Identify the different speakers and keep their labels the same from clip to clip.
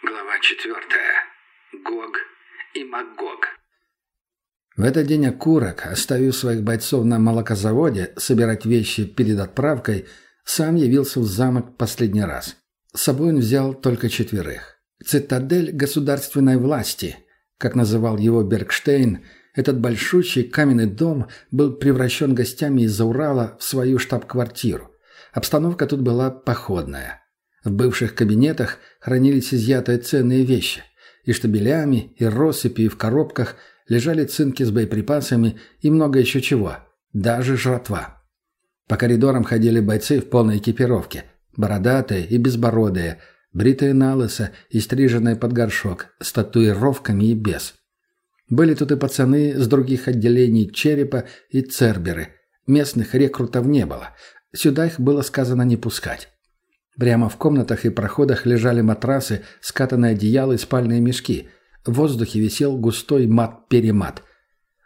Speaker 1: Глава четвертая. Гог и Магог.
Speaker 2: В этот день Окурок, оставив своих бойцов на молокозаводе собирать вещи перед отправкой, сам явился в замок последний раз. С собой он взял только четверых. «Цитадель государственной власти», как называл его Бергштейн, этот большущий каменный дом был превращен гостями из-за Урала в свою штаб-квартиру. Обстановка тут была походная. В бывших кабинетах хранились изъятые ценные вещи. И штабелями, и россыпи, и в коробках лежали цинки с боеприпасами и много еще чего. Даже жратва. По коридорам ходили бойцы в полной экипировке. Бородатые и безбородые, бритые на лысо и стриженные под горшок, с татуировками и без. Были тут и пацаны с других отделений черепа и церберы. Местных рекрутов не было. Сюда их было сказано не пускать. Прямо в комнатах и проходах лежали матрасы, скатанные одеяла и спальные мешки. В воздухе висел густой мат-перемат.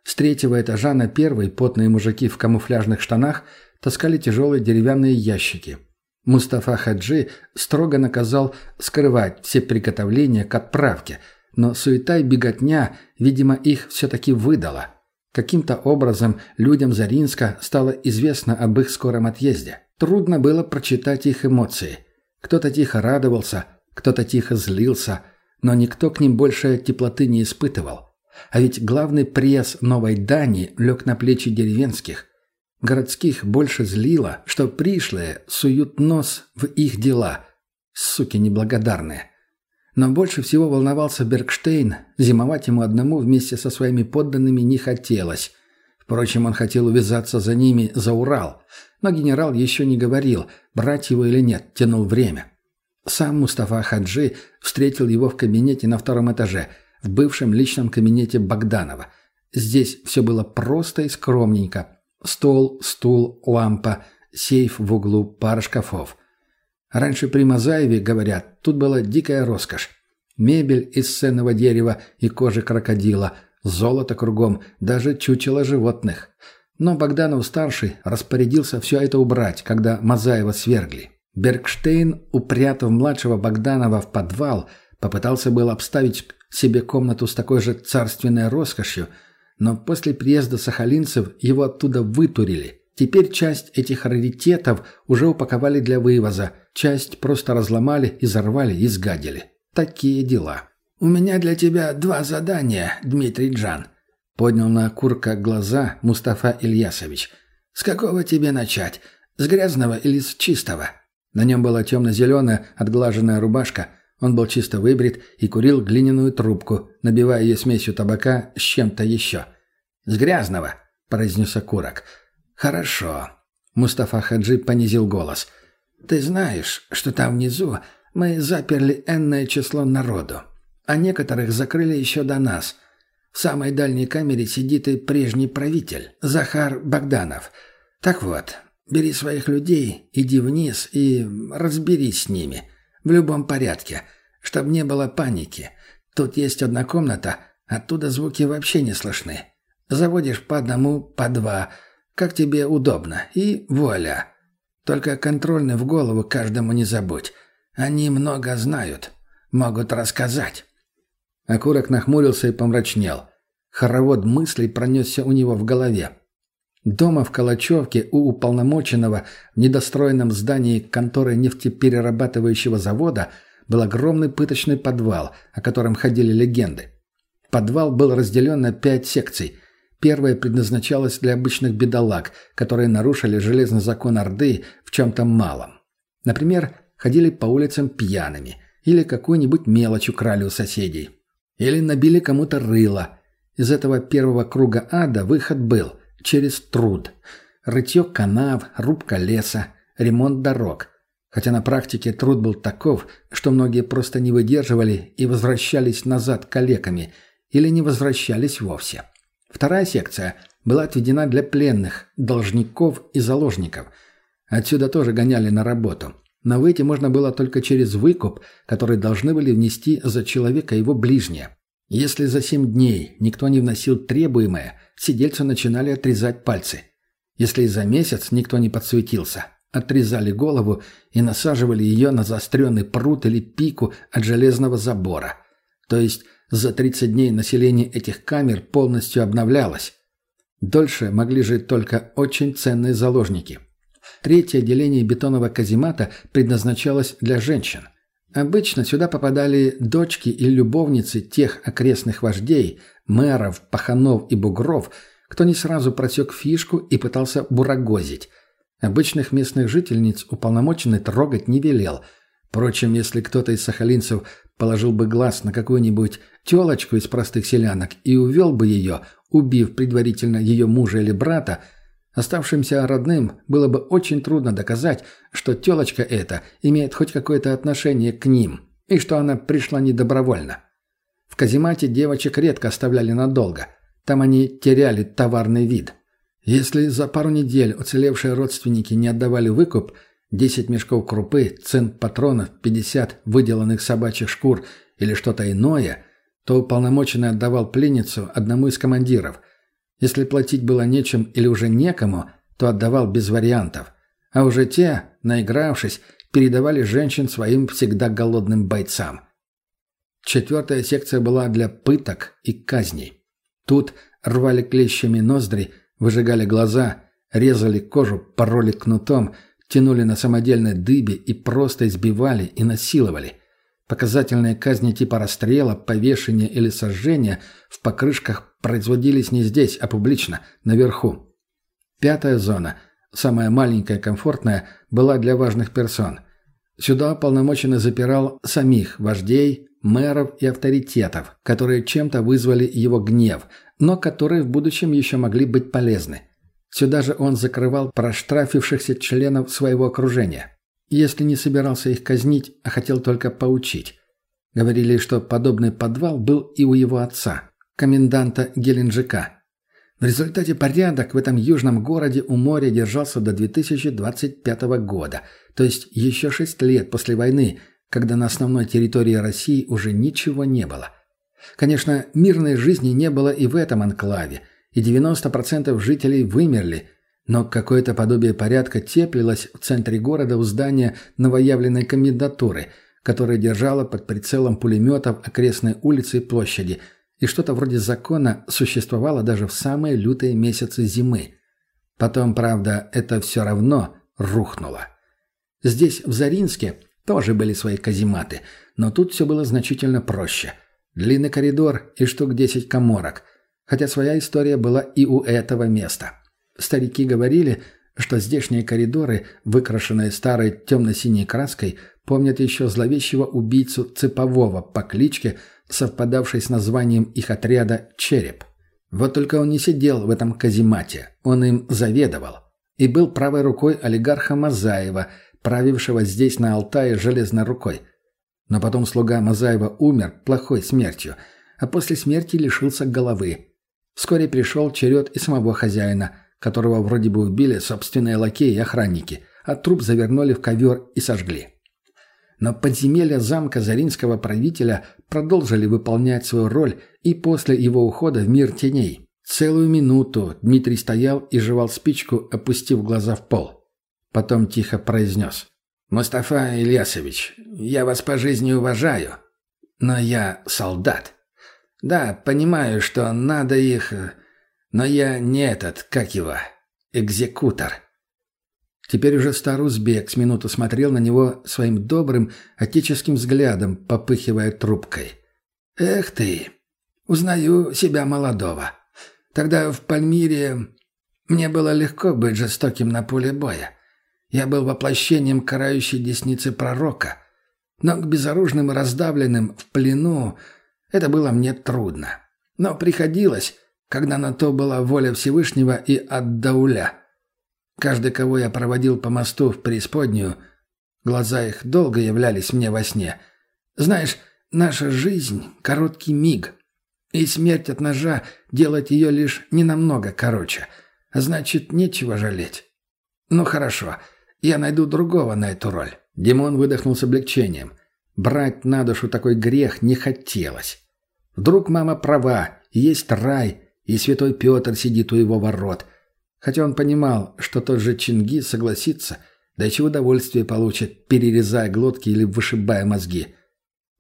Speaker 2: С третьего этажа на первый потные мужики в камуфляжных штанах таскали тяжелые деревянные ящики. Мустафа Хаджи строго наказал скрывать все приготовления к отправке, но суета и беготня, видимо, их все-таки выдала. Каким-то образом людям Заринска стало известно об их скором отъезде. Трудно было прочитать их эмоции. Кто-то тихо радовался, кто-то тихо злился, но никто к ним больше теплоты не испытывал. А ведь главный пресс Новой Дани лег на плечи деревенских. Городских больше злило, что пришлые суют нос в их дела. Суки неблагодарные. Но больше всего волновался Бергштейн, зимовать ему одному вместе со своими подданными не хотелось. Впрочем, он хотел увязаться за ними за Урал, но генерал еще не говорил, брать его или нет, тянул время. Сам Мустафа Хаджи встретил его в кабинете на втором этаже, в бывшем личном кабинете Богданова. Здесь все было просто и скромненько. Стол, стул, лампа, сейф в углу, пара шкафов. Раньше при Мазаеве, говорят, тут была дикая роскошь. Мебель из ценного дерева и кожи крокодила, золото кругом, даже чучело животных. Но Богданов-старший распорядился все это убрать, когда Мазаева свергли. Бергштейн, упрятав младшего Богданова в подвал, попытался был обставить себе комнату с такой же царственной роскошью, но после приезда сахалинцев его оттуда вытурили – Теперь часть этих раритетов уже упаковали для вывоза, часть просто разломали, изорвали и сгадили. Такие дела. «У меня для тебя два задания, Дмитрий Джан», — поднял на окурка глаза Мустафа Ильясович. «С какого тебе начать? С грязного или с чистого?» На нем была темно-зеленая, отглаженная рубашка. Он был чисто выбрит и курил глиняную трубку, набивая ее смесью табака с чем-то еще. «С грязного», — произнес окурок. «Хорошо». Мустафа Хаджи понизил голос. «Ты знаешь, что там внизу мы заперли энное число народу, а некоторых закрыли еще до нас. В самой дальней камере сидит и прежний правитель, Захар Богданов. Так вот, бери своих людей, иди вниз и разберись с ними. В любом порядке, чтобы не было паники. Тут есть одна комната, оттуда звуки вообще не слышны. Заводишь по одному, по два – как тебе удобно. И вуаля. Только контрольный в голову каждому не забудь. Они много знают. Могут рассказать». Окурок нахмурился и помрачнел. Хоровод мыслей пронесся у него в голове. Дома в Калачевке у уполномоченного в недостроенном здании конторы нефтеперерабатывающего завода был огромный пыточный подвал, о котором ходили легенды. Подвал был разделен на пять секций, Первая предназначалась для обычных бедолаг, которые нарушили железный закон Орды в чем-то малом. Например, ходили по улицам пьяными, или какую-нибудь мелочь украли у соседей, или набили кому-то рыло. Из этого первого круга ада выход был через труд. Рытье канав, рубка леса, ремонт дорог. Хотя на практике труд был таков, что многие просто не выдерживали и возвращались назад калеками, или не возвращались вовсе. Вторая секция была отведена для пленных, должников и заложников. Отсюда тоже гоняли на работу. Но выйти можно было только через выкуп, который должны были внести за человека его ближние. Если за семь дней никто не вносил требуемое, сидельцу начинали отрезать пальцы. Если за месяц никто не подсуетился, отрезали голову и насаживали ее на заостренный пруд или пику от железного забора. То есть за 30 дней население этих камер полностью обновлялось. Дольше могли жить только очень ценные заложники. Третье отделение бетонного каземата предназначалось для женщин. Обычно сюда попадали дочки или любовницы тех окрестных вождей, мэров, паханов и бугров, кто не сразу просек фишку и пытался бурагозить. Обычных местных жительниц уполномоченный трогать не велел. Впрочем, если кто-то из сахалинцев положил бы глаз на какую-нибудь телочку из простых селянок и увел бы ее, убив предварительно ее мужа или брата, Оставшимся родным было бы очень трудно доказать, что телочка эта имеет хоть какое-то отношение к ним, и что она пришла недобровольно. В каземате девочек редко оставляли надолго. Там они теряли товарный вид. Если за пару недель уцелевшие родственники не отдавали выкуп, 10 мешков крупы, цент патронов, 50 выделанных собачьих шкур или что-то иное, то уполномоченный отдавал пленницу одному из командиров – если платить было нечем или уже некому, то отдавал без вариантов. А уже те, наигравшись, передавали женщин своим всегда голодным бойцам. Четвертая секция была для пыток и казней. Тут рвали клещами ноздри, выжигали глаза, резали кожу, пороли кнутом, тянули на самодельной дыбе и просто избивали и насиловали. Показательные казни типа расстрела, повешения или сожжения в покрышках производились не здесь, а публично, наверху. Пятая зона, самая маленькая и комфортная, была для важных персон. Сюда полномоченный запирал самих вождей, мэров и авторитетов, которые чем-то вызвали его гнев, но которые в будущем еще могли быть полезны. Сюда же он закрывал проштрафившихся членов своего окружения если не собирался их казнить, а хотел только поучить. Говорили, что подобный подвал был и у его отца, коменданта Геленджика. В результате порядок в этом южном городе у моря держался до 2025 года, то есть еще шесть лет после войны, когда на основной территории России уже ничего не было. Конечно, мирной жизни не было и в этом анклаве, и 90% жителей вымерли – но какое-то подобие порядка теплилось в центре города у здания новоявленной комендатуры, которая держала под прицелом пулеметов окрестные улицы и площади, и что-то вроде закона существовало даже в самые лютые месяцы зимы. Потом, правда, это все равно рухнуло. Здесь, в Заринске, тоже были свои казематы, но тут все было значительно проще. Длинный коридор и штук десять коморок, хотя своя история была и у этого места. Старики говорили, что здешние коридоры, выкрашенные старой темно-синей краской, помнят еще зловещего убийцу Цепового по кличке, совпадавшей с названием их отряда «Череп». Вот только он не сидел в этом каземате, он им заведовал. И был правой рукой олигарха Мазаева, правившего здесь на Алтае железной рукой. Но потом слуга Мазаева умер плохой смертью, а после смерти лишился головы. Вскоре пришел черед и самого хозяина – которого вроде бы убили собственные лакеи и охранники, а труп завернули в ковер и сожгли. Но подземелья замка заринского правителя продолжили выполнять свою роль и после его ухода в мир теней. Целую минуту Дмитрий стоял и жевал спичку, опустив глаза в пол. Потом тихо произнес. «Мустафа Ильясович, я вас по жизни уважаю, но я солдат. Да, понимаю, что надо их но я не этот, как его, экзекутор. Теперь уже старый узбек с минуту смотрел на него своим добрым, отеческим взглядом, попыхивая трубкой. «Эх ты! Узнаю себя молодого. Тогда в Пальмире мне было легко быть жестоким на поле боя. Я был воплощением карающей десницы пророка. Но к безоружным и раздавленным в плену это было мне трудно. Но приходилось, когда на то была воля Всевышнего и Аддауля. Каждый, кого я проводил по мосту в преисподнюю, глаза их долго являлись мне во сне. Знаешь, наша жизнь — короткий миг, и смерть от ножа делать ее лишь ненамного короче, значит, нечего жалеть. Ну хорошо, я найду другого на эту роль. Димон выдохнул с облегчением. Брать на душу такой грех не хотелось. Вдруг мама права, есть рай, и святой Петр сидит у его ворот. Хотя он понимал, что тот же Чингис согласится, Да еще удовольствие получит, перерезая глотки или вышибая мозги.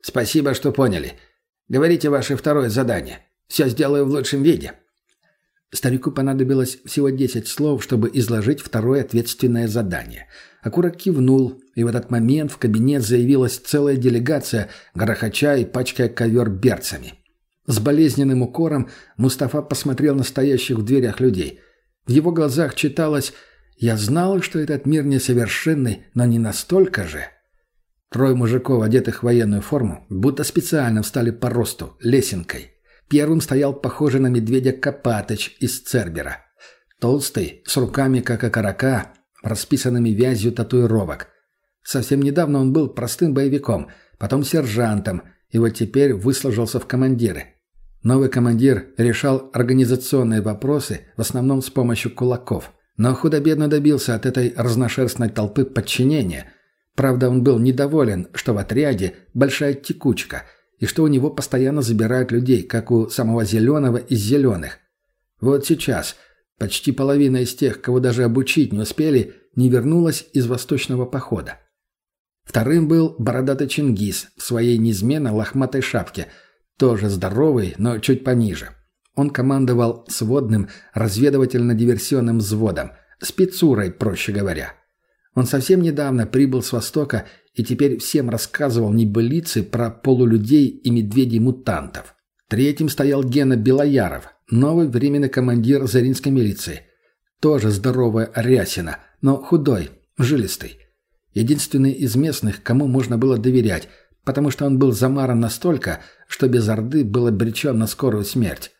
Speaker 1: Спасибо, что поняли. Говорите ваше второе задание. Все сделаю в лучшем виде.
Speaker 2: Старику понадобилось всего десять слов, чтобы изложить второе ответственное задание. Акурак кивнул, и в этот момент в кабинет заявилась целая делегация, грохоча и пачкая ковер берцами. С болезненным укором Мустафа посмотрел на стоящих в дверях людей. В его глазах читалось «Я знал, что этот мир несовершенный, но не настолько же». Трое мужиков, одетых в военную форму, будто специально встали по росту, лесенкой. Первым стоял похожий на медведя Копатыч из Цербера. Толстый, с руками как окорока, расписанными вязью татуировок. Совсем недавно он был простым боевиком, потом сержантом, и вот теперь выслужился в командиры. Новый командир решал организационные вопросы в основном с помощью кулаков. Но худо-бедно добился от этой разношерстной толпы подчинения – Правда, он был недоволен, что в отряде большая текучка, и что у него постоянно забирают людей, как у самого зеленого из зеленых. Вот сейчас почти половина из тех, кого даже обучить не успели, не вернулась из восточного похода. Вторым был бородатый Чингис в своей неизменно лохматой шапке, тоже здоровый, но чуть пониже. Он командовал сводным разведывательно-диверсионным взводом, спецурой, проще говоря. Он совсем недавно прибыл с Востока и теперь всем рассказывал небылицы про полулюдей и медведей-мутантов. Третьим стоял Гена Белояров, новый временный командир Заринской милиции. Тоже здоровая рясина, но худой, жилистый. Единственный из местных, кому можно было доверять, потому что он был замаран настолько, что без Орды был обречен на скорую смерть.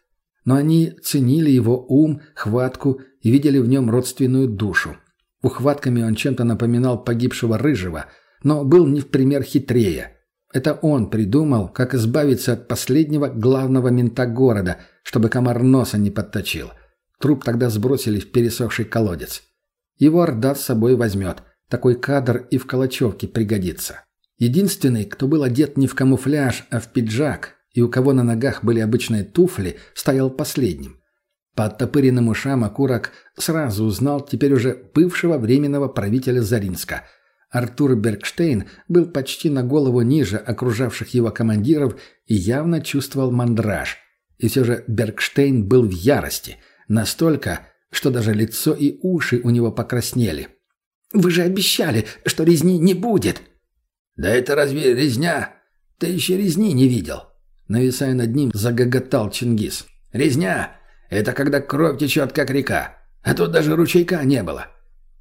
Speaker 2: Но они ценили его ум, хватку и видели в нем родственную душу. Ухватками он чем-то напоминал погибшего рыжего, но был не в пример хитрее. Это он придумал, как избавиться от последнего главного мента города, чтобы комар носа не подточил. Труп тогда сбросили в пересохший колодец. Его Орда с собой возьмет. Такой кадр и в Калачевке пригодится. Единственный, кто был одет не в камуфляж, а в пиджак, и у кого на ногах были обычные туфли, стоял последним. По оттопыренным ушам окурок сразу узнал теперь уже бывшего временного правителя Заринска. Артур Бергштейн был почти на голову ниже окружавших его командиров и явно чувствовал мандраж. И все же Бергштейн был в ярости. Настолько, что даже лицо и уши у него покраснели. «Вы же обещали, что резни не будет!»
Speaker 1: «Да это разве резня? Ты еще резни не видел!»
Speaker 2: Нависая над ним, загоготал Чингис.
Speaker 1: «Резня! Это когда кровь течет, как река. А тут даже ручейка не было».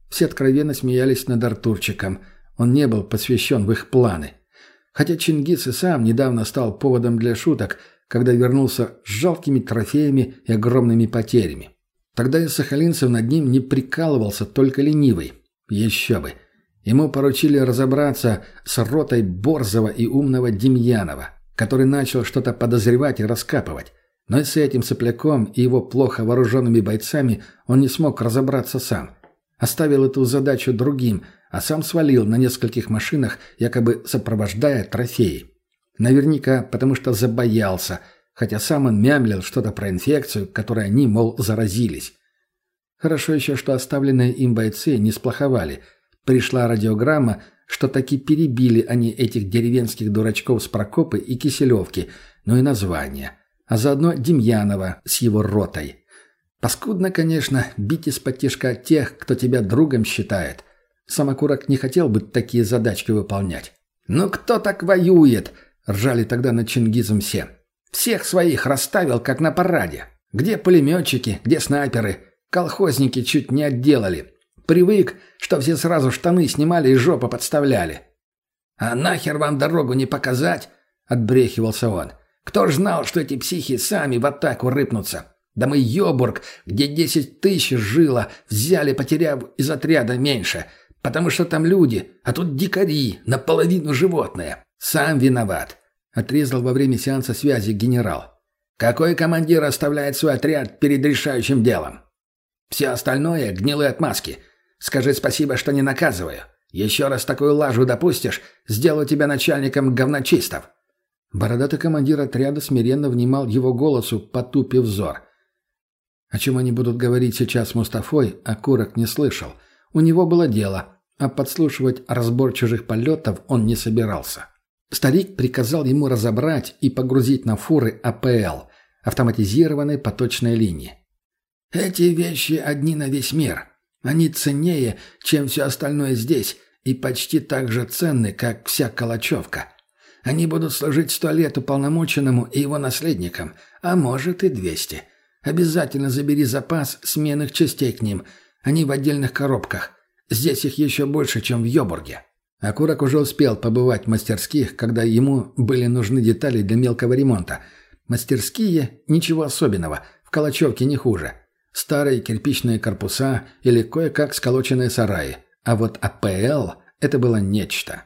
Speaker 2: Все откровенно смеялись над Артурчиком. Он не был посвящен в их планы. Хотя Чингис и сам недавно стал поводом для шуток, когда вернулся с жалкими трофеями и огромными потерями. Тогда и Сахалинцев над ним не прикалывался, только ленивый. Еще бы. Ему поручили разобраться с ротой Борзова и умного Демьянова, который начал что-то подозревать и раскапывать. Но и с этим сопляком и его плохо вооруженными бойцами он не смог разобраться сам. Оставил эту задачу другим, а сам свалил на нескольких машинах, якобы сопровождая трофеи. Наверняка потому что забоялся, хотя сам он мямлил что-то про инфекцию, которой они, мол, заразились. Хорошо еще, что оставленные им бойцы не сплоховали. Пришла радиограмма, что таки перебили они этих деревенских дурачков с Прокопы и Киселевки, ну и название – а заодно Демьянова с его ротой. Паскудно, конечно, бить из-под тяжка тех, кто тебя другом считает. Самокурок не хотел бы такие задачки выполнять. «Ну кто так воюет?» – ржали тогда над Чингизом все. «Всех своих расставил, как на параде. Где пулеметчики, где снайперы? Колхозники чуть не отделали. Привык, что все сразу штаны снимали и жопу подставляли». «А нахер вам дорогу не показать?» – отбрехивался он. Кто ж знал, что эти психи сами в атаку рыпнутся? Да мы Йобург, где десять тысяч жило, взяли, потеряв из отряда меньше, потому что там люди, а тут дикари, наполовину животные. Сам виноват», — отрезал во время сеанса связи генерал. «Какой командир оставляет свой отряд перед решающим делом? Все остальное — гнилые отмазки. Скажи спасибо, что не наказываю. Еще раз такую лажу допустишь, сделаю тебя начальником говночистов». Бородатый командир отряда смиренно внимал его голосу, потупив взор. О чем они будут говорить сейчас с Мустафой, Акурок не слышал. У него было дело. а подслушивать разбор чужих полетов он не собирался. Старик приказал ему разобрать и погрузить на фуры АПЛ, автоматизированной поточной линии. «Эти вещи одни на весь мир. Они ценнее, чем все остальное здесь, и почти так же ценны, как вся Калачевка. Они будут служить сто лет уполномоченному и его наследникам, а может и двести. Обязательно забери запас сменных частей к ним. Они в отдельных коробках. Здесь их еще больше, чем в Йобурге». Акурак уже успел побывать в мастерских, когда ему были нужны детали для мелкого ремонта. Мастерские – ничего особенного, в Калачевке не хуже. Старые кирпичные корпуса или кое-как сколоченные сараи. А вот АПЛ – это было нечто.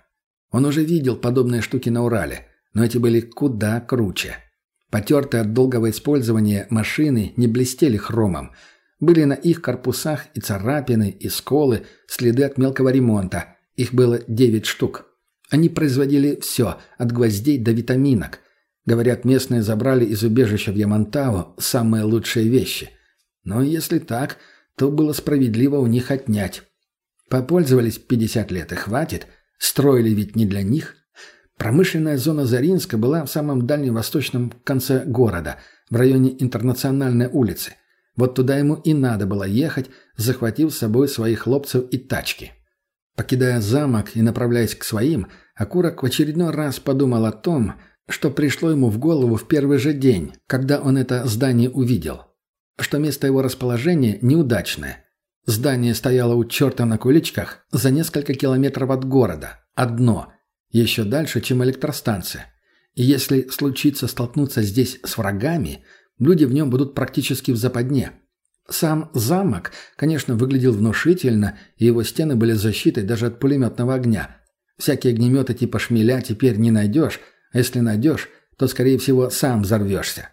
Speaker 2: Он уже видел подобные штуки на Урале, но эти были куда круче. Потертые от долгого использования машины не блестели хромом. Были на их корпусах и царапины, и сколы, следы от мелкого ремонта – их было девять штук. Они производили все, от гвоздей до витаминок. Говорят, местные забрали из убежища в Ямантау самые лучшие вещи. Но если так, то было справедливо у них отнять. Попользовались 50 лет и хватит. Строили ведь не для них. Промышленная зона Заринска была в самом дальнем восточном конце города, в районе Интернациональной улицы. Вот туда ему и надо было ехать, захватив с собой своих хлопцев и тачки. Покидая замок и направляясь к своим, Акурок в очередной раз подумал о том, что пришло ему в голову в первый же день, когда он это здание увидел. Что место его расположения неудачное. Здание стояло у черта на куличках за несколько километров от города. Одно. Еще дальше, чем электростанция. И если случится столкнуться здесь с врагами, люди в нем будут практически в западне. Сам замок, конечно, выглядел внушительно, и его стены были защитой даже от пулеметного огня. Всякие огнеметы типа шмеля теперь не найдешь, а если найдешь, то, скорее всего, сам взорвешься.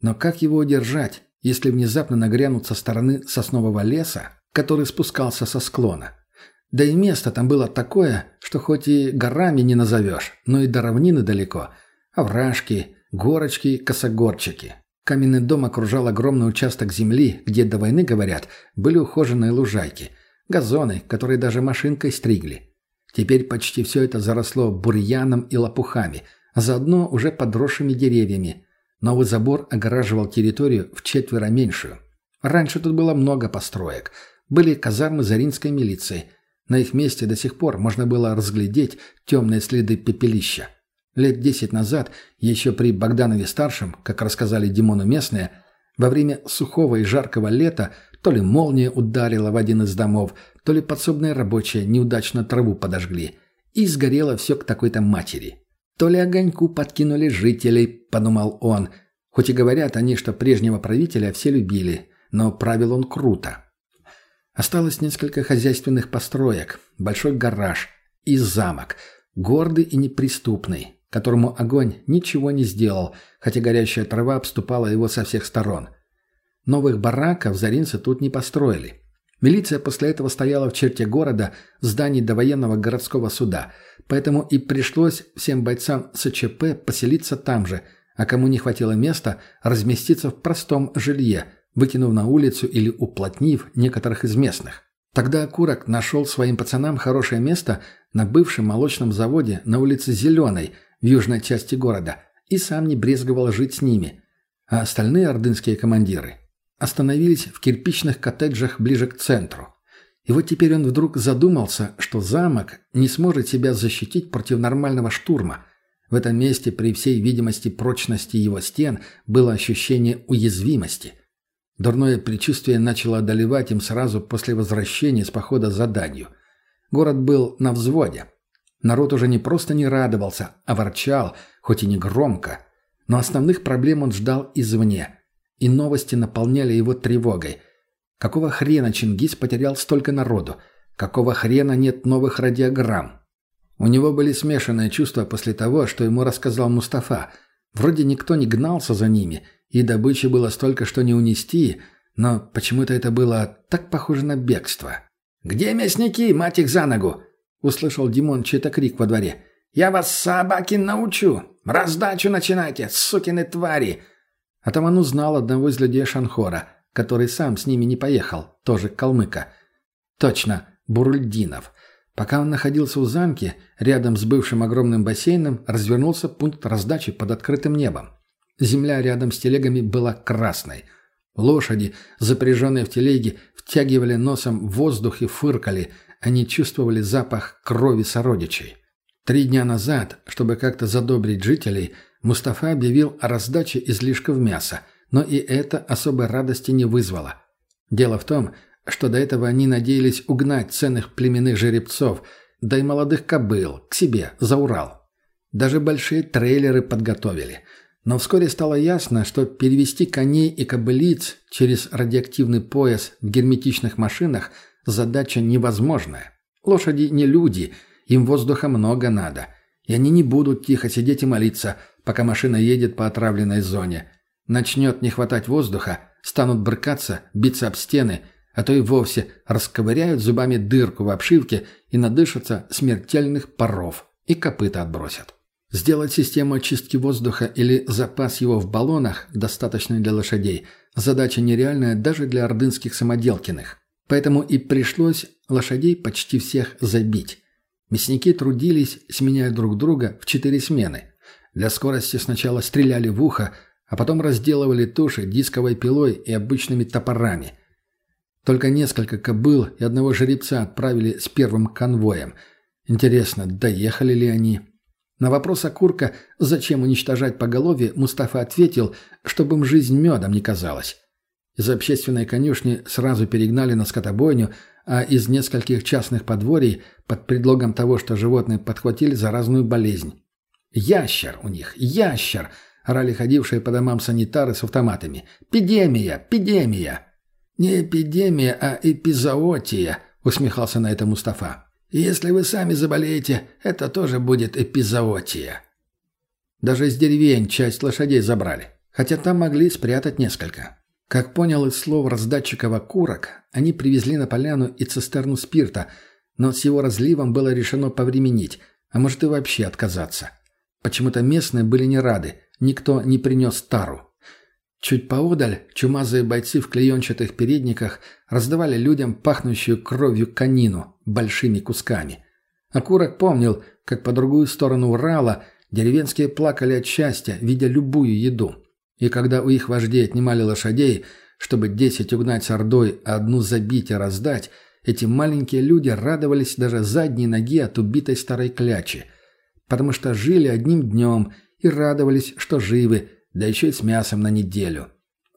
Speaker 2: Но как его удержать, если внезапно нагрянут со стороны соснового леса, который спускался со склона? Да и место там было такое, что хоть и горами не назовешь, но и до равнины далеко. Овражки, горочки, косогорчики. Каменный дом окружал огромный участок земли, где до войны, говорят, были ухоженные лужайки, газоны, которые даже машинкой стригли. Теперь почти все это заросло бурьяном и лопухами, а заодно уже подросшими деревьями. Новый забор огораживал территорию в четверо меньшую. Раньше тут было много построек. Были казармы Заринской милиции. На их месте до сих пор можно было разглядеть темные следы пепелища. Лет десять назад, еще при Богданове-старшем, как рассказали Димону местные, во время сухого и жаркого лета то ли молния ударила в один из домов, то ли подсобные рабочие неудачно траву подожгли. И сгорело все к такой-то матери. То ли огоньку подкинули жителей, подумал он. Хоть и говорят они, что прежнего правителя все любили, но правил он круто. Осталось несколько хозяйственных построек, большой гараж и замок, гордый и неприступный, которому огонь ничего не сделал, хотя горящая трава обступала его со всех сторон. Новых бараков заринцы тут не построили. Милиция после этого стояла в черте города в здании довоенного городского суда, поэтому и пришлось всем бойцам СЧП поселиться там же, а кому не хватило места, разместиться в простом жилье, выкинув на улицу или уплотнив некоторых из местных. Тогда Курок нашел своим пацанам хорошее место на бывшем молочном заводе на улице Зеленой – в южной части города, и сам не брезговал жить с ними. А остальные ордынские командиры остановились в кирпичных коттеджах ближе к центру. И вот теперь он вдруг задумался, что замок не сможет себя защитить против нормального штурма. В этом месте при всей видимости прочности его стен было ощущение уязвимости. Дурное предчувствие начало одолевать им сразу после возвращения с похода за данью. Город был на взводе. Народ уже не просто не радовался, а ворчал, хоть и не громко. Но основных проблем он ждал извне. И новости наполняли его тревогой. Какого хрена Чингис потерял столько народу? Какого хрена нет новых радиограмм? У него были смешанные чувства после того, что ему рассказал Мустафа. Вроде никто не гнался за ними, и добычи было столько, что не унести, но почему-то это было так похоже на бегство. «Где мясники, мать их за ногу?» Услышал Димон чей-то крик во дворе. «Я вас, собаки, научу! Раздачу начинайте, сукины твари!» Атаман узнал одного из людей Шанхора, который сам с ними не поехал, тоже калмыка. Точно, Бурульдинов. Пока он находился у замки, рядом с бывшим огромным бассейном развернулся пункт раздачи под открытым небом. Земля рядом с телегами была красной. Лошади, запряженные в телеги, втягивали носом воздух и фыркали. Они чувствовали запах крови сородичей. Три дня назад, чтобы как-то задобрить жителей, Мустафа объявил о раздаче излишков мяса, но и это особой радости не вызвало. Дело в том, что до этого они надеялись угнать ценных племенных жеребцов, да и молодых кобыл, к себе, за Урал. Даже большие трейлеры подготовили. Но вскоре стало ясно, что перевести коней и кобылиц через радиоактивный пояс в герметичных машинах – задача невозможная. Лошади не люди, им воздуха много надо. И они не будут тихо сидеть и молиться, пока машина едет по отравленной зоне. Начнет не хватать воздуха, станут брыкаться, биться об стены – а то и вовсе расковыряют зубами дырку в обшивке и надышатся смертельных паров и копыта отбросят. Сделать систему очистки воздуха или запас его в баллонах, достаточный для лошадей, задача нереальная даже для ордынских самоделкиных. Поэтому и пришлось лошадей почти всех забить. Мясники трудились, сменяя друг друга в четыре смены. Для скорости сначала стреляли в ухо, а потом разделывали туши дисковой пилой и обычными топорами – только несколько кобыл и одного жеребца отправили с первым конвоем. Интересно, доехали ли они? На вопрос Акурка, зачем уничтожать поголовье, Мустафа ответил, чтобы им жизнь медом не казалась. Из общественной конюшни сразу перегнали на скотобойню, а из нескольких частных подворий под предлогом того, что животные подхватили заразную болезнь. «Ящер у них! Ящер!» – орали ходившие по домам санитары с автоматами. «Пидемия! Пидемия!» «Не эпидемия, а эпизоотия», — усмехался на это Мустафа. «Если вы сами заболеете, это тоже будет эпизоотия». Даже из деревень часть лошадей забрали, хотя там могли спрятать несколько. Как понял из слов раздатчикова курок, они привезли на поляну и цистерну спирта, но с его разливом было решено повременить, а может и вообще отказаться. Почему-то местные были не рады, никто не принес тару. Чуть поодаль чумазые бойцы в клеенчатых передниках раздавали людям пахнущую кровью конину большими кусками. Акурок помнил, как по другую сторону Урала деревенские плакали от счастья, видя любую еду. И когда у их вождей отнимали лошадей, чтобы десять угнать с ордой, а одну забить и раздать, эти маленькие люди радовались даже задней ноге от убитой старой клячи, потому что жили одним днем и радовались, что живы, да еще и с мясом на неделю.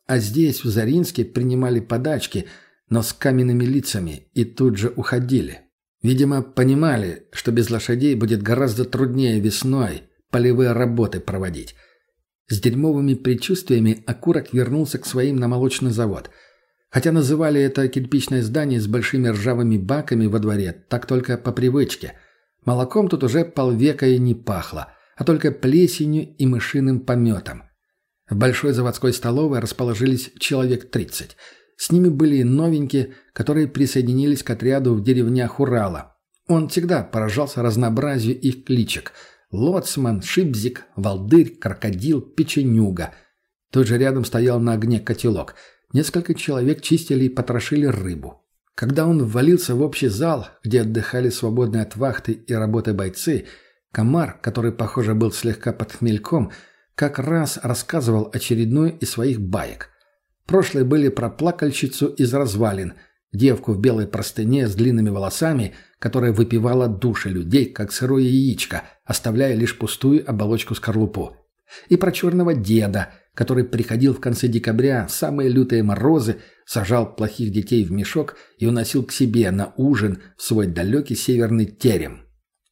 Speaker 2: А здесь, в Заринске, принимали подачки, но с каменными лицами, и тут же уходили. Видимо, понимали, что без лошадей будет гораздо труднее весной полевые работы проводить. С дерьмовыми предчувствиями окурок вернулся к своим на молочный завод. Хотя называли это кирпичное здание с большими ржавыми баками во дворе, так только по привычке. Молоком тут уже полвека и не пахло, а только плесенью и мышиным пометом. В большой заводской столовой расположились человек 30. С ними были новенькие, которые присоединились к отряду в деревнях Урала. Он всегда поражался разнообразию их кличек. Лоцман, Шибзик, Валдырь, Крокодил, Печенюга. Тут же рядом стоял на огне котелок. Несколько человек чистили и потрошили рыбу. Когда он ввалился в общий зал, где отдыхали свободные от вахты и работы бойцы, комар, который, похоже, был слегка под хмельком, как раз рассказывал очередной из своих баек. Прошлые были про плакальщицу из развалин, девку в белой простыне с длинными волосами, которая выпивала души людей, как сырое яичко, оставляя лишь пустую оболочку-скорлупу. И про черного деда, который приходил в конце декабря самые лютые морозы, сажал плохих детей в мешок и уносил к себе на ужин в свой далекий северный терем.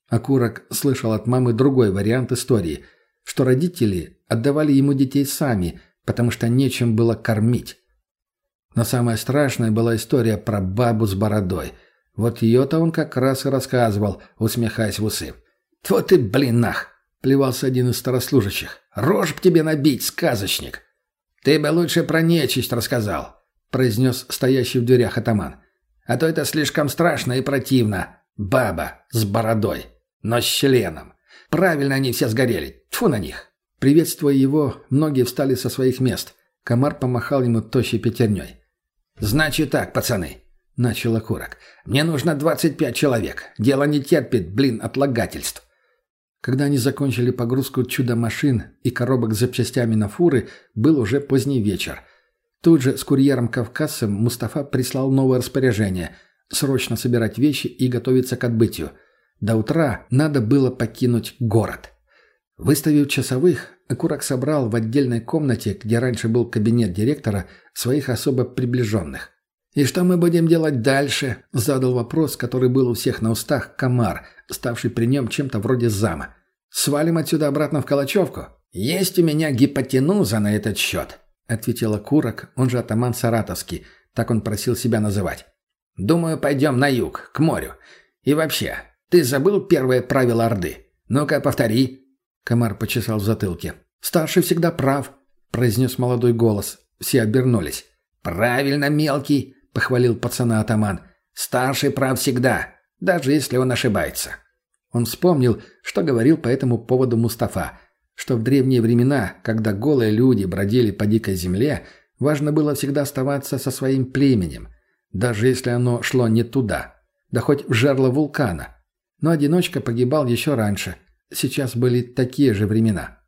Speaker 2: Акурок слышал от мамы другой вариант истории – что родители отдавали ему детей сами, потому что нечем было кормить. Но самая страшная была история про бабу с бородой. Вот ее-то он как раз и рассказывал, усмехаясь в усы. «Тьфу ты, блин, нах!» — плевался один из старослужащих. «Рожь б тебе набить, сказочник!» «Ты бы лучше про нечисть рассказал», — произнес стоящий в дверях атаман. «А то это слишком страшно и противно. Баба с бородой, но с членом. Правильно они все сгорели. Тьфу на них. Приветствуя его, многие встали со своих мест. Комар помахал ему тощей пятерней. «Значит так, пацаны.
Speaker 1: — начал окурок. «Мне нужно двадцать пять человек. Дело не терпит, блин, отлагательств».
Speaker 2: Когда они закончили погрузку чудо-машин и коробок с запчастями на фуры, был уже поздний вечер. Тут же с курьером-кавказцем Мустафа прислал новое распоряжение – срочно собирать вещи и готовиться к отбытию. До утра надо было покинуть город. Выставив часовых, Акурак собрал в отдельной комнате, где раньше был кабинет директора, своих особо приближенных. «И что мы будем делать дальше?» – задал вопрос, который был у всех на устах, комар, ставший при нем чем-то вроде зама. «Свалим отсюда обратно в Калачевку?» «Есть у меня гипотенуза на этот счет», – ответил Курок, он же атаман Саратовский, так он просил себя называть. «Думаю, пойдем на юг, к морю. И вообще, ты забыл первое правило Орды? Ну-ка, повтори». Комар почесал в затылке. «Старший всегда прав», – произнес молодой голос. Все обернулись. «Правильно, мелкий», — похвалил пацана атаман. «Старший прав всегда, даже если он ошибается». Он вспомнил, что говорил по этому поводу Мустафа, что в древние времена, когда голые люди бродили по дикой земле, важно было всегда оставаться со своим племенем, даже если оно шло не туда, да хоть в жерло вулкана. Но одиночка погибал еще раньше, сейчас были такие же времена.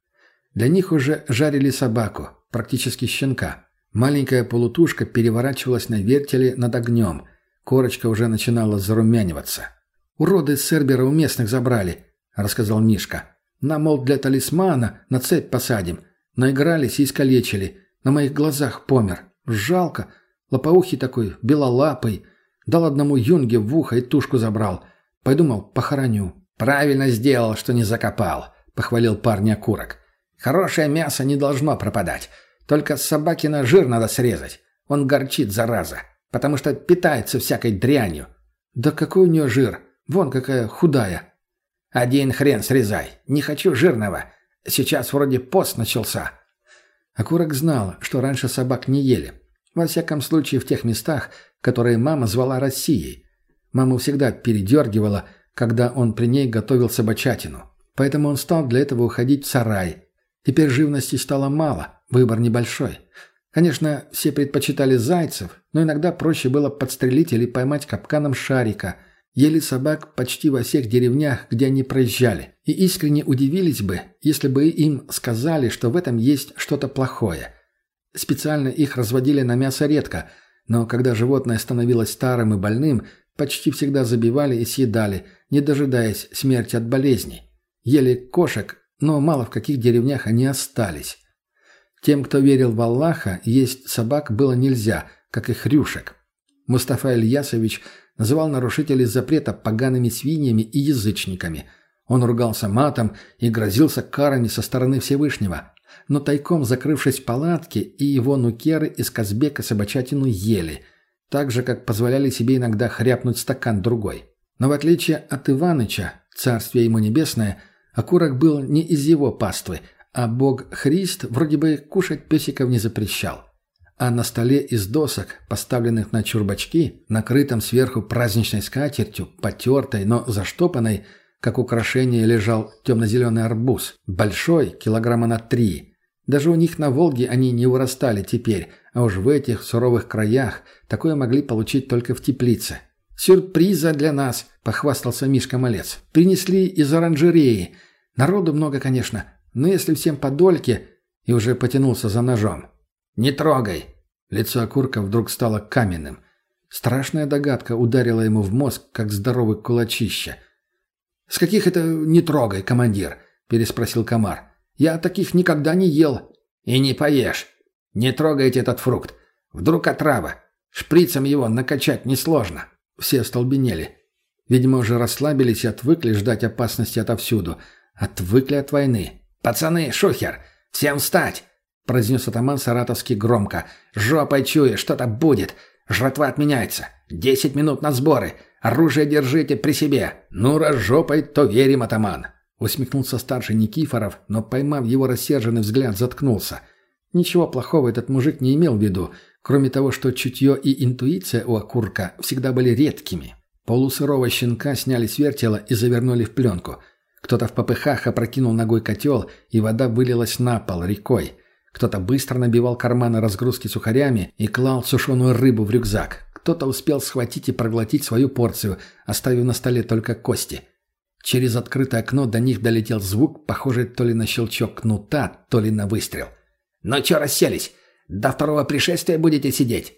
Speaker 2: Для них уже жарили собаку, практически щенка. Маленькая полутушка переворачивалась на вертеле над огнем. Корочка уже начинала зарумяниваться. «Уроды Сербера у местных забрали», — рассказал Мишка. «Нам, мол, для талисмана на цепь посадим. Наигрались и искалечили. На моих глазах помер. Жалко. Лопоухий такой, белолапый. Дал одному юнге в ухо и тушку забрал. Подумал, похороню». «Правильно сделал, что не закопал», — похвалил парня Курок. «Хорошее мясо не должно пропадать. Только собаки на жир надо срезать. Он горчит, зараза. Потому что питается всякой дрянью. Да какой у нее жир? Вон какая худая. Один хрен срезай. Не хочу жирного. Сейчас вроде пост начался. Акурок знал, что раньше собак не ели. Во всяком случае, в тех местах, которые мама звала Россией. Маму всегда передергивала, когда он при ней готовил собачатину. Поэтому он стал для этого уходить в сарай. Теперь живности стало мало, Выбор небольшой. Конечно, все предпочитали зайцев, но иногда проще было подстрелить или поймать капканом шарика. Ели собак почти во всех деревнях, где они проезжали. И искренне удивились бы, если бы им сказали, что в этом есть что-то плохое. Специально их разводили на мясо редко, но когда животное становилось старым и больным, почти всегда забивали и съедали, не дожидаясь смерти от болезней. Ели кошек, но мало в каких деревнях они остались. Тем, кто верил в Аллаха, есть собак было нельзя, как и хрюшек. Мустафа Ильясович называл нарушителей запрета погаными свиньями и язычниками. Он ругался матом и грозился карами со стороны Всевышнего. Но тайком закрывшись в палатке, и его нукеры из Казбека собачатину ели, так же, как позволяли себе иногда хряпнуть стакан другой. Но в отличие от Иваныча, царствие ему небесное, окурок был не из его паствы – а бог Христ вроде бы кушать песиков не запрещал. А на столе из досок, поставленных на чурбачки, накрытом сверху праздничной скатертью, потертой, но заштопанной, как украшение лежал темно-зеленый арбуз, большой, килограмма на три. Даже у них на Волге они не вырастали теперь, а уж в этих суровых краях такое могли получить только в теплице. «Сюрприза для нас», — похвастался Мишка Малец. «Принесли из оранжереи. Народу много, конечно, но если всем по дольке, и уже потянулся за ножом. «Не трогай!» Лицо окурка вдруг стало каменным. Страшная догадка ударила ему в мозг, как здоровый кулачище. «С каких это «не трогай, командир?» – переспросил комар. «Я таких никогда не ел». «И не поешь. Не трогайте этот фрукт. Вдруг отрава. Шприцем его накачать несложно». Все остолбенели. Видимо, уже расслабились и отвыкли ждать опасности отовсюду. Отвыкли от войны. «Пацаны, шухер! Всем встать!» — произнес атаман саратовский громко. «Жопой чую, что-то будет. Жратва отменяется. Десять минут на сборы. Оружие держите при себе. Ну, раз жопой, то верим, атаман!» Усмехнулся старший Никифоров, но, поймав его рассерженный взгляд, заткнулся. Ничего плохого этот мужик не имел в виду, кроме того, что чутье и интуиция у окурка всегда были редкими. Полусырого щенка сняли с вертела и завернули в пленку — кто-то в попыхах опрокинул ногой котел, и вода вылилась на пол рекой. Кто-то быстро набивал карманы разгрузки сухарями и клал сушеную рыбу в рюкзак. кто-то успел схватить и проглотить свою порцию, оставив на столе только кости. Через открытое окно до них долетел звук, похожий то ли на щелчок кнута, то ли на выстрел.
Speaker 1: «Ну чё расселись? До второго пришествия будете сидеть?»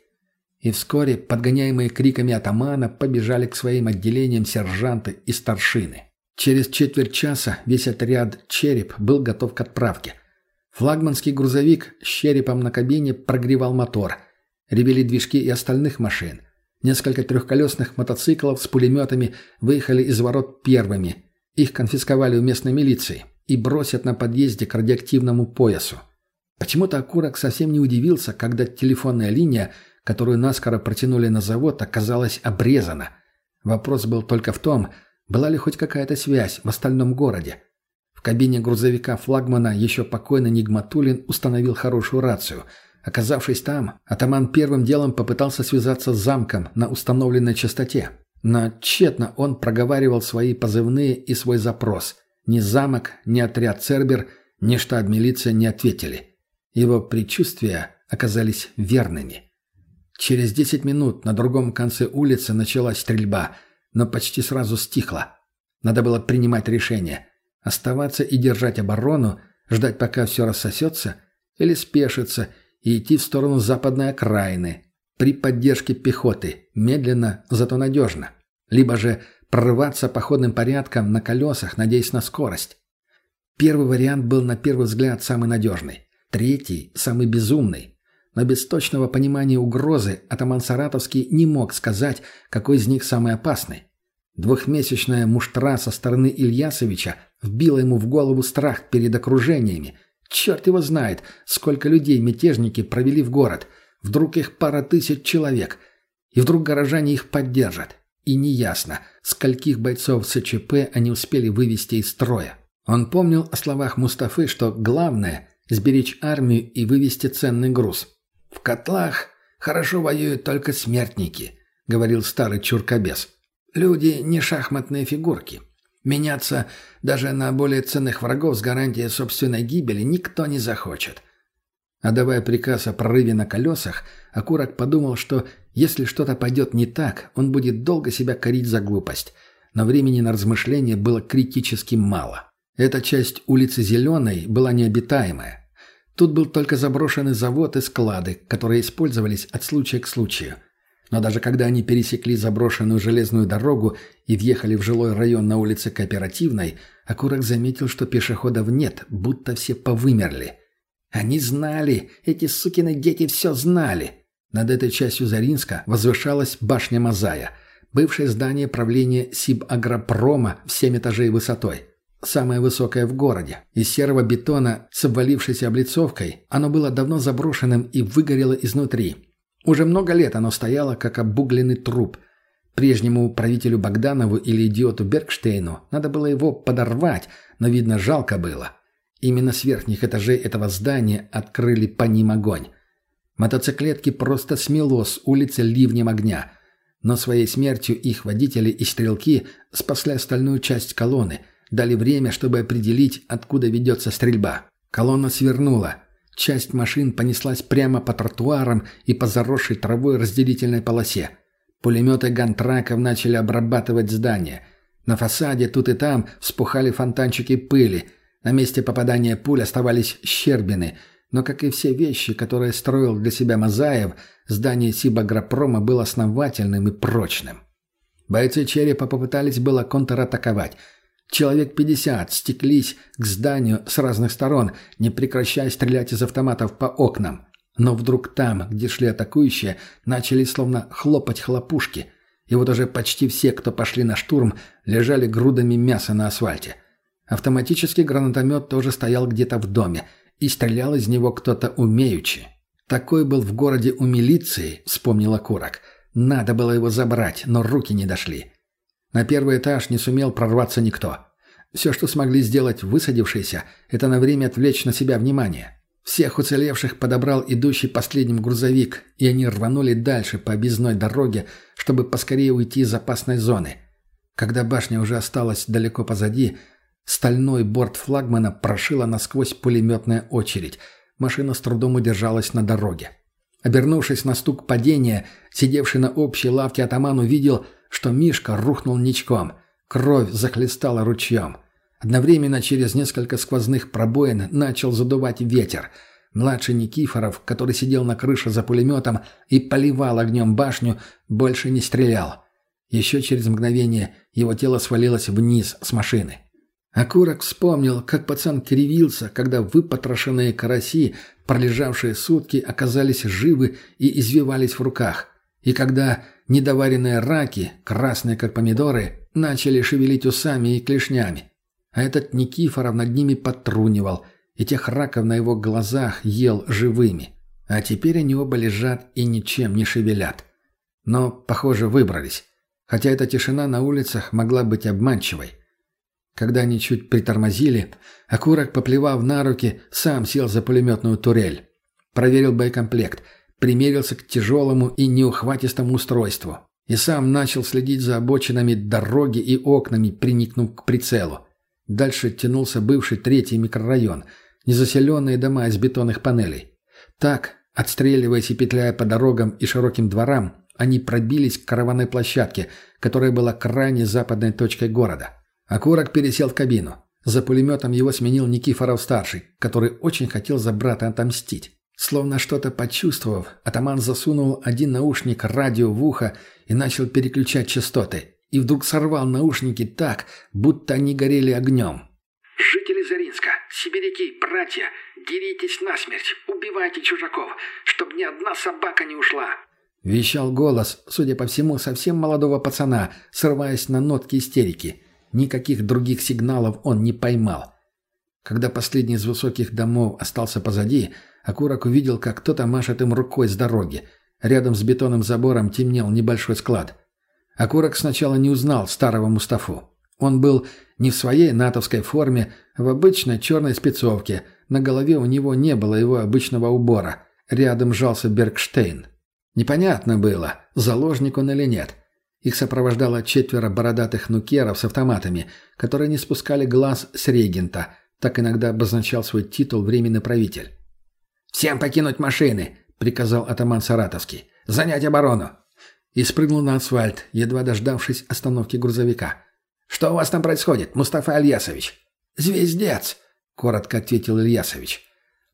Speaker 2: И вскоре, подгоняемые криками атамана, побежали к своим отделениям сержанты и старшины. Через четверть часа весь отряд «Череп» был готов к отправке. Флагманский грузовик с черепом на кабине прогревал мотор. Ревели движки и остальных машин. Несколько трехколесных мотоциклов с пулеметами выехали из ворот первыми. Их конфисковали у местной милиции и бросят на подъезде к радиоактивному поясу. Почему-то Акурок совсем не удивился, когда телефонная линия, которую наскоро протянули на завод, оказалась обрезана. Вопрос был только в том, была ли хоть какая-то связь в остальном городе. Кабине грузовика флагмана еще покойный Нигматулин установил хорошую рацию. Оказавшись там, атаман первым делом попытался связаться с замком на установленной частоте. Но тщетно он проговаривал свои позывные и свой запрос. Ни замок, ни отряд Цербер, ни штаб милиции не ответили. Его предчувствия оказались верными. Через десять минут на другом конце улицы началась стрельба, но почти сразу стихла. Надо было принимать решение. Оставаться и держать оборону, ждать пока все рассосется, или спешиться и идти в сторону западной окраины, при поддержке пехоты, медленно, зато надежно. Либо же прорываться походным порядком на колесах, надеясь на скорость. Первый вариант был на первый взгляд самый надежный. Третий, самый безумный. Но без точного понимания угрозы атаман Саратовский не мог сказать, какой из них самый опасный. Двухмесячная муштра со стороны Ильясовича вбила ему в голову страх перед окружениями. Черт его знает, сколько людей мятежники провели в город. Вдруг их пара тысяч человек. И вдруг горожане их поддержат. И неясно, скольких бойцов СЧП они успели вывести из строя. Он помнил о словах Мустафы, что главное сберечь армию и вывести ценный груз. «В котлах хорошо воюют только смертники», — говорил старый чуркобес. «Люди не шахматные фигурки. Меняться даже на более ценных врагов с гарантией собственной гибели никто не захочет». А давая приказ о прорыве на колесах, Акурак подумал, что если что-то пойдет не так, он будет долго себя корить за глупость. Но времени на размышления было критически мало. Эта часть улицы Зеленой была необитаемая. Тут был только заброшенный завод и склады, которые использовались от случая к случаю. Но даже когда они пересекли заброшенную железную дорогу и въехали в жилой район на улице Кооперативной, Акурак заметил, что пешеходов нет, будто все повымерли. Они знали, эти сукины дети все знали. Над этой частью Заринска возвышалась башня Мазая, бывшее здание правления Сибагропрома в семь этажей высотой. Самое высокое в городе. Из серого бетона с обвалившейся облицовкой оно было давно заброшенным и выгорело изнутри. Уже много лет оно стояло, как обугленный труп. Прежнему правителю Богданову или идиоту Бергштейну надо было его подорвать, но, видно, жалко было. Именно с верхних этажей этого здания открыли по ним огонь. Мотоциклетки просто смело с улицы ливнем огня. Но своей смертью их водители и стрелки спасли остальную часть колонны – Дали время, чтобы определить, откуда ведется стрельба. Колонна свернула. Часть машин понеслась прямо по тротуарам и по заросшей травой разделительной полосе. Пулеметы гантраков начали обрабатывать здание. На фасаде тут и там вспухали фонтанчики пыли. На месте попадания пуль оставались щербины. Но, как и все вещи, которые строил для себя Мазаев, здание Сибагропрома было основательным и прочным. Бойцы черепа попытались было контратаковать – Человек пятьдесят стеклись к зданию с разных сторон, не прекращая стрелять из автоматов по окнам. Но вдруг там, где шли атакующие, начали словно хлопать хлопушки. И вот уже почти все, кто пошли на штурм, лежали грудами мяса на асфальте. Автоматический гранатомет тоже стоял где-то в доме, и стрелял из него кто-то умеючи. Такой был в городе у милиции, вспомнила Курок. Надо было его забрать, но руки не дошли. На первый этаж не сумел прорваться никто. Все, что смогли сделать высадившиеся, это на время отвлечь на себя внимание. Всех уцелевших подобрал идущий последним грузовик, и они рванули дальше по объездной дороге, чтобы поскорее уйти из опасной зоны. Когда башня уже осталась далеко позади, стальной борт флагмана прошила насквозь пулеметная очередь. Машина с трудом удержалась на дороге. Обернувшись на стук падения, сидевший на общей лавке атаман увидел, что Мишка рухнул ничком. Кровь захлестала ручьем. Одновременно через несколько сквозных пробоин начал задувать ветер. Младший Никифоров, который сидел на крыше за пулеметом и поливал огнем башню, больше не стрелял. Еще через мгновение его тело свалилось вниз с машины. Акурок вспомнил, как пацан кривился, когда выпотрошенные караси, пролежавшие сутки, оказались живы и извивались в руках. И когда недоваренные раки, красные как помидоры, начали шевелить усами и клешнями. А этот Никифоров над ними потрунивал, и тех раков на его глазах ел живыми. А теперь они оба лежат и ничем не шевелят. Но, похоже, выбрались. Хотя эта тишина на улицах могла быть обманчивой. Когда они чуть притормозили, окурок, поплевав на руки, сам сел за пулеметную турель. Проверил боекомплект, примерился к тяжелому и неухватистому устройству. И сам начал следить за обочинами дороги и окнами, приникнув к прицелу. Дальше тянулся бывший третий микрорайон, незаселенные дома из бетонных панелей. Так, отстреливаясь и петляя по дорогам и широким дворам, они пробились к караванной площадке, которая была крайне западной точкой города. Акурок пересел в кабину. За пулеметом его сменил Никифоров-старший, который очень хотел за брата отомстить. Словно что-то почувствовав, атаман засунул один наушник радио в ухо и начал переключать частоты. И вдруг сорвал наушники так, будто они горели огнем.
Speaker 3: «Жители Заринска, сибиряки, братья, деритесь насмерть, убивайте чужаков, чтобы ни одна собака не ушла!»
Speaker 2: Вещал голос, судя по всему, совсем молодого пацана, срываясь на нотки истерики. Никаких других сигналов он не поймал. Когда последний из высоких домов остался позади, Акурок увидел, как кто-то машет им рукой с дороги. Рядом с бетонным забором темнел небольшой склад. Акурок сначала не узнал старого Мустафу. Он был не в своей натовской форме, а в обычной черной спецовке. На голове у него не было его обычного убора. Рядом жался Бергштейн. Непонятно было, заложник он или нет. Их сопровождало четверо бородатых нукеров с автоматами, которые не спускали глаз с регента. Так иногда обозначал свой титул временный правитель.
Speaker 1: «Всем покинуть машины!» — приказал атаман Саратовский. «Занять оборону!»
Speaker 2: И спрыгнул на асфальт, едва дождавшись остановки грузовика.
Speaker 1: «Что у вас там происходит, Мустафа Ильясович?»
Speaker 2: «Звездец!» — коротко ответил Ильясович.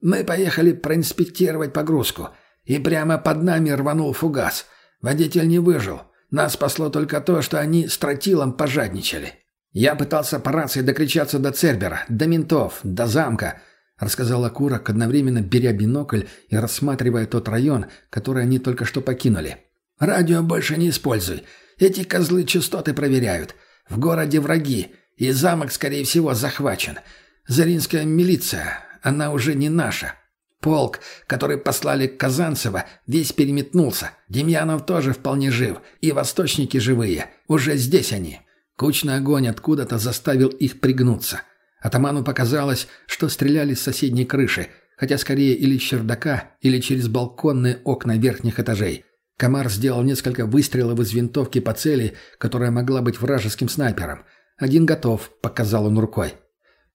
Speaker 3: «Мы поехали проинспектировать погрузку, и прямо под нами рванул фугас. Водитель не выжил. Нас спасло только то, что они с тротилом пожадничали.
Speaker 1: Я пытался по рации докричаться до Цербера, до ментов, до замка, рассказал Акурок, одновременно беря бинокль и рассматривая тот район, который они только что покинули.
Speaker 3: «Радио больше не используй. Эти козлы частоты проверяют. В городе враги, и замок, скорее всего, захвачен. Заринская милиция, она уже не наша. Полк, который послали Казанцева, весь переметнулся. Демьянов тоже вполне жив, и восточники живые. Уже здесь они».
Speaker 2: Кучный огонь откуда-то заставил их пригнуться. Атаману показалось, что стреляли с соседней крыши, хотя скорее или с чердака, или через балконные окна верхних этажей. Комар сделал несколько выстрелов из винтовки по цели, которая могла быть вражеским снайпером. «Один готов», — показал он рукой.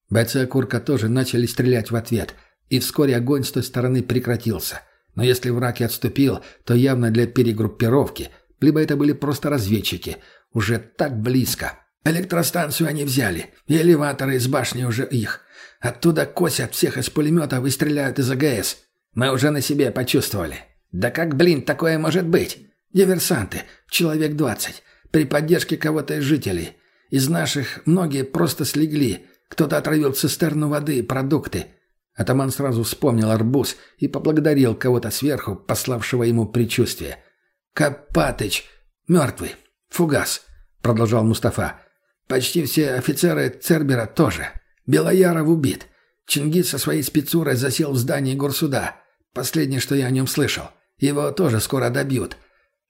Speaker 2: Бойцы Окурка тоже начали стрелять в ответ, и вскоре огонь с той стороны прекратился. Но если враг и отступил, то явно для перегруппировки, либо это были просто разведчики, уже так близко. Электростанцию они взяли, и элеваторы из башни уже их. Оттуда косят всех из пулеметов и стреляют из АГС. Мы уже на себе почувствовали. Да как, блин, такое может быть? Диверсанты, человек двадцать, при поддержке кого-то из жителей. Из наших многие просто слегли. Кто-то отравил цистерну воды и продукты. Атаман сразу вспомнил арбуз и поблагодарил кого-то сверху, пославшего ему предчувствие. «Копатыч! Мертвый! Фугас!» — продолжал Мустафа. Почти все офицеры Цербера тоже. Белояров убит. Чингис со своей спецурой засел в здании горсуда. Последнее, что я о нем слышал. Его тоже скоро добьют.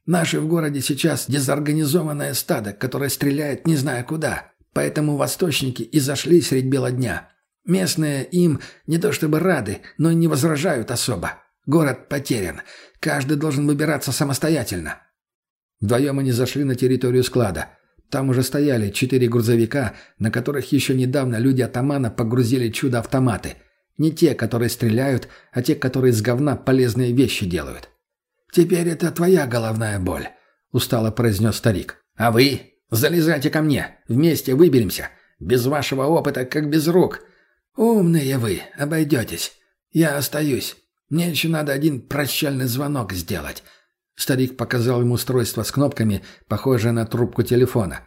Speaker 2: Наши в городе сейчас дезорганизованное стадо, которое стреляет не зная куда. Поэтому восточники и зашли средь бела дня. Местные им не то чтобы рады, но и не возражают особо. Город потерян. Каждый должен выбираться самостоятельно. Вдвоем они зашли на территорию склада. Там уже стояли четыре грузовика, на которых еще недавно люди атамана погрузили чудо-автоматы. Не те, которые стреляют, а те, которые из говна полезные вещи делают.
Speaker 3: Теперь это твоя головная боль», — устало произнес старик. «А вы? Залезайте ко мне. Вместе выберемся. Без вашего опыта, как без рук. Умные вы, обойдетесь. Я остаюсь. Мне еще надо один прощальный звонок сделать». Старик показал ему устройство с кнопками, похожее на трубку телефона.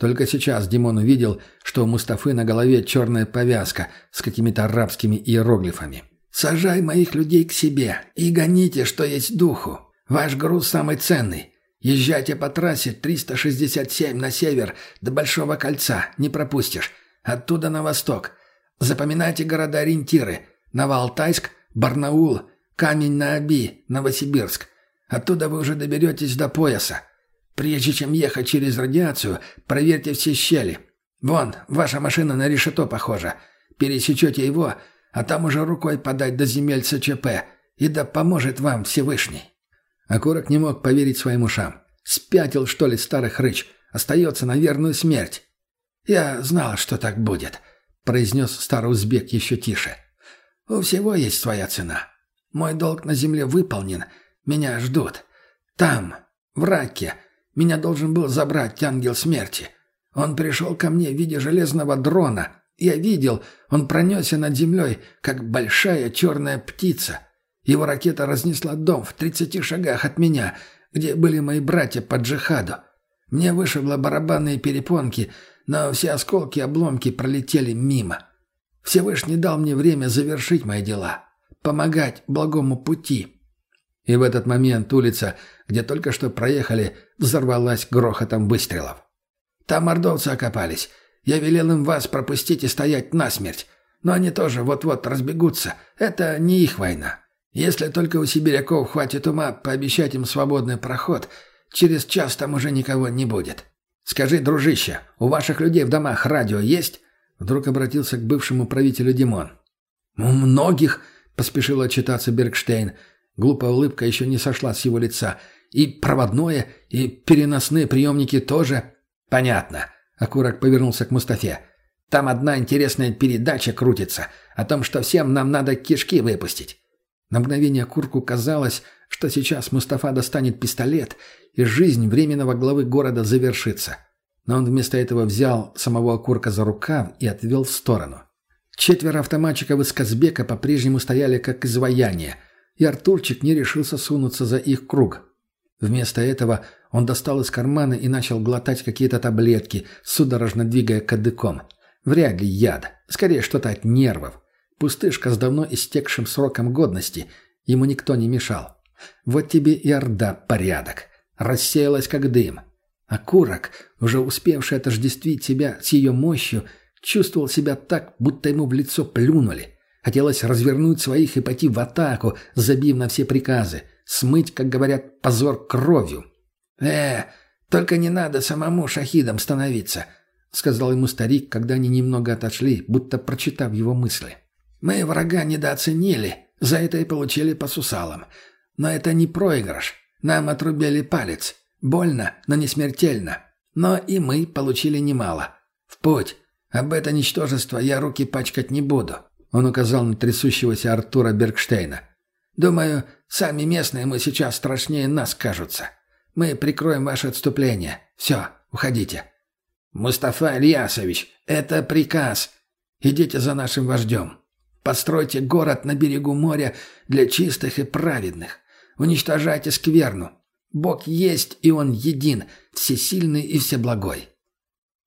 Speaker 3: Только сейчас Димон увидел, что у Мустафы на голове черная повязка с какими-то арабскими иероглифами. «Сажай моих людей к себе и гоните, что есть духу. Ваш груз самый ценный. Езжайте по трассе 367 на север до Большого кольца, не пропустишь. Оттуда на восток. Запоминайте города-ориентиры. Новоалтайск, Барнаул, Камень-на-Оби, Новосибирск. Оттуда вы уже доберетесь до пояса. Прежде чем ехать через радиацию, проверьте все щели. Вон, ваша машина на решето похожа. Пересечете его, а там уже рукой подать до земель ЦЧП, и да поможет вам Всевышний». Окурок не мог поверить своим ушам. Спятил, что ли, старый хрыч. Остается на верную смерть. «Я знал, что так будет», — произнес старый узбек еще тише. «У всего есть своя цена. Мой долг на земле выполнен. Меня ждут. Там, в Раке, меня должен был забрать ангел смерти. Он пришел ко мне в виде железного дрона. Я видел, он пронесся над землей, как большая черная птица. Его ракета разнесла дом в тридцати шагах от меня, где были мои братья по джихаду. Мне вышибло барабанные перепонки, но все осколки и обломки пролетели мимо. Всевышний дал мне время завершить мои дела, помогать благому пути. И в этот момент улица, где только что проехали, взорвалась грохотом выстрелов. Там мордовцы окопались. Я велел им вас пропустить и стоять насмерть. Но они тоже вот-вот разбегутся. Это не их война. Если только у сибиряков хватит ума пообещать им свободный проход, через час там уже никого не будет. Скажи, дружище, у ваших людей в домах радио есть?» Вдруг обратился к бывшему правителю Димон. «У многих», — поспешил отчитаться Бергштейн, — Глупая улыбка еще не сошла с его лица. И проводное, и переносные приемники тоже. Понятно. Акурак повернулся к Мустафе. Там одна интересная передача крутится о том, что всем нам надо кишки выпустить. На мгновение Курку казалось, что сейчас Мустафа достанет пистолет, и жизнь временного главы города завершится. Но он вместо этого взял самого Акурка за рукав и отвел в сторону. Четверо автоматчиков из Казбека по-прежнему стояли как изваяние – и Артурчик не решился сунуться за их круг. Вместо этого он достал из кармана и начал глотать какие-то таблетки, судорожно двигая кадыком. Вряд ли яд, скорее что-то от нервов. Пустышка с давно истекшим сроком годности. Ему никто не мешал. Вот тебе и орда порядок. Рассеялась как дым. А Курок, уже успевший отождествить себя с ее мощью, чувствовал себя так, будто ему в лицо плюнули. Хотелось развернуть своих и пойти в атаку, забив на все приказы. Смыть, как говорят, позор кровью. «Э, только не надо самому шахидом становиться», — сказал ему старик, когда они немного отошли, будто прочитав его мысли. «Мы врага недооценили, за это и получили по сусалам. Но это не проигрыш. Нам отрубили палец. Больно, но не смертельно. Но и мы получили немало. В путь. Об это ничтожество я руки пачкать не буду. Он указал на трясущегося Артура Бергштейна. «Думаю, сами местные мы сейчас страшнее нас кажутся. Мы прикроем ваше отступление. Все, уходите». «Мустафа Ильясович, это приказ. Идите за нашим вождем. Постройте город на берегу моря для чистых и праведных. Уничтожайте скверну. Бог есть, и Он един, всесильный и всеблагой».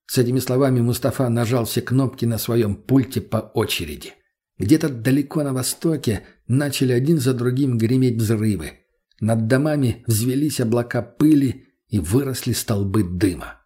Speaker 3: С этими словами Мустафа нажал все кнопки на своем пульте по очереди. Где-то далеко на востоке начали один за другим греметь взрывы. Над домами взвелись облака пыли и выросли столбы дыма.